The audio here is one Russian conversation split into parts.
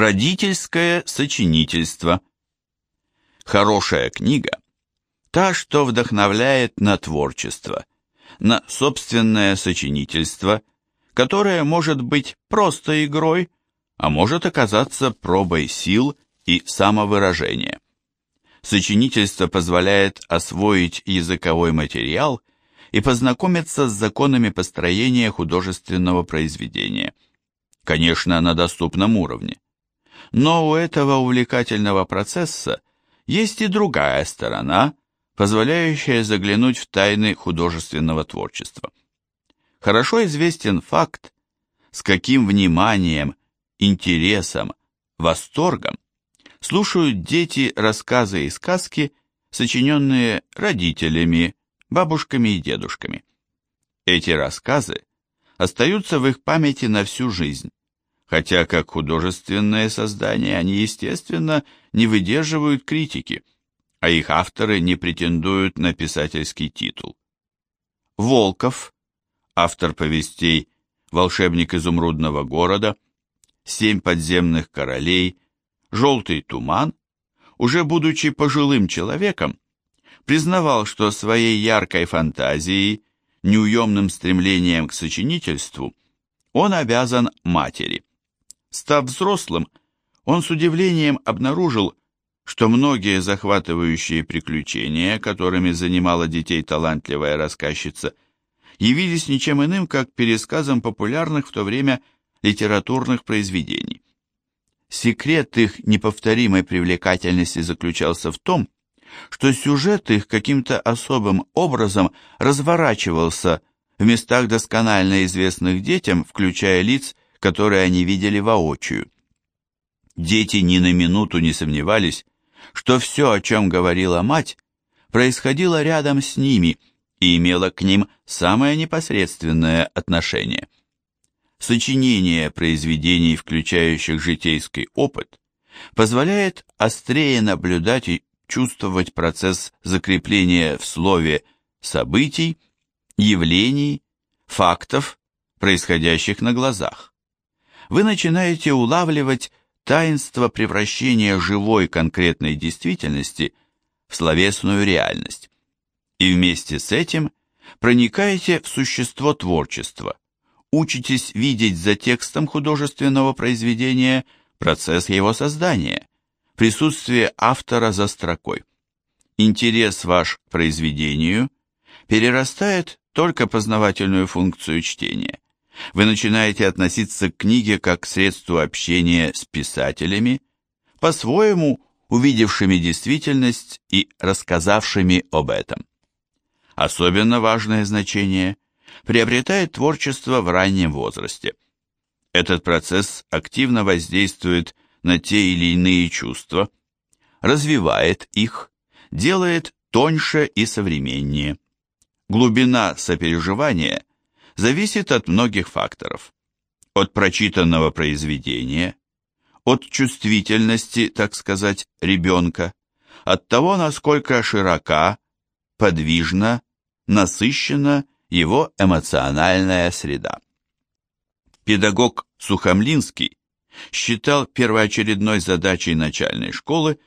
Родительское сочинительство. Хорошая книга – та, что вдохновляет на творчество, на собственное сочинительство, которое может быть просто игрой, а может оказаться пробой сил и самовыражения. Сочинительство позволяет освоить языковой материал и познакомиться с законами построения художественного произведения. Конечно, на доступном уровне. Но у этого увлекательного процесса есть и другая сторона, позволяющая заглянуть в тайны художественного творчества. Хорошо известен факт, с каким вниманием, интересом, восторгом слушают дети рассказы и сказки, сочиненные родителями, бабушками и дедушками. Эти рассказы остаются в их памяти на всю жизнь, хотя как художественное создание они, естественно, не выдерживают критики, а их авторы не претендуют на писательский титул. Волков, автор повестей «Волшебник изумрудного города», «Семь подземных королей», «Желтый туман», уже будучи пожилым человеком, признавал, что своей яркой фантазией, неуемным стремлением к сочинительству он обязан матери. Став взрослым, он с удивлением обнаружил, что многие захватывающие приключения, которыми занимала детей талантливая рассказчица, явились ничем иным, как пересказом популярных в то время литературных произведений. Секрет их неповторимой привлекательности заключался в том, что сюжет их каким-то особым образом разворачивался в местах досконально известных детям, включая лиц, которые они видели воочию. Дети ни на минуту не сомневались, что все, о чем говорила мать, происходило рядом с ними и имело к ним самое непосредственное отношение. Сочинение произведений, включающих житейский опыт, позволяет острее наблюдать и чувствовать процесс закрепления в слове событий, явлений, фактов, происходящих на глазах вы начинаете улавливать таинство превращения живой конкретной действительности в словесную реальность. И вместе с этим проникаете в существо творчества, учитесь видеть за текстом художественного произведения процесс его создания, присутствие автора за строкой. Интерес ваш к произведению перерастает только познавательную функцию чтения – вы начинаете относиться к книге как к средству общения с писателями, по-своему увидевшими действительность и рассказавшими об этом. Особенно важное значение приобретает творчество в раннем возрасте. Этот процесс активно воздействует на те или иные чувства, развивает их, делает тоньше и современнее. Глубина сопереживания зависит от многих факторов. От прочитанного произведения, от чувствительности, так сказать, ребенка, от того, насколько широка, подвижна, насыщена его эмоциональная среда. Педагог Сухомлинский считал первоочередной задачей начальной школы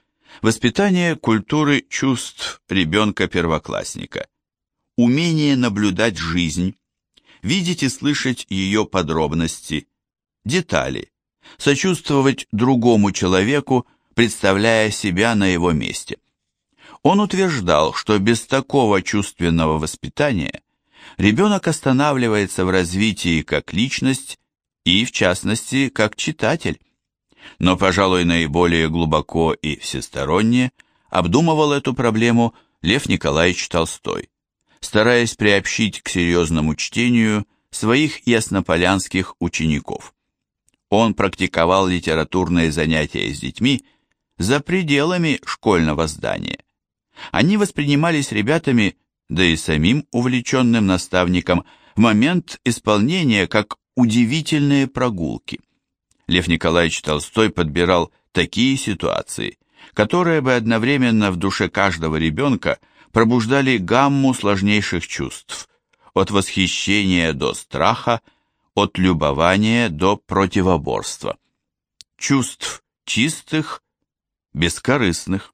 воспитание культуры чувств ребенка-первоклассника, умение наблюдать жизнь, видеть и слышать ее подробности, детали, сочувствовать другому человеку, представляя себя на его месте. Он утверждал, что без такого чувственного воспитания ребенок останавливается в развитии как личность и, в частности, как читатель. Но, пожалуй, наиболее глубоко и всесторонне обдумывал эту проблему Лев Николаевич Толстой стараясь приобщить к серьезному чтению своих яснополянских учеников. Он практиковал литературные занятия с детьми за пределами школьного здания. Они воспринимались ребятами, да и самим увлеченным наставником, в момент исполнения как удивительные прогулки. Лев Николаевич Толстой подбирал такие ситуации, которые бы одновременно в душе каждого ребенка – пробуждали гамму сложнейших чувств, от восхищения до страха, от любования до противоборства. чувств чистых, бескорыстных.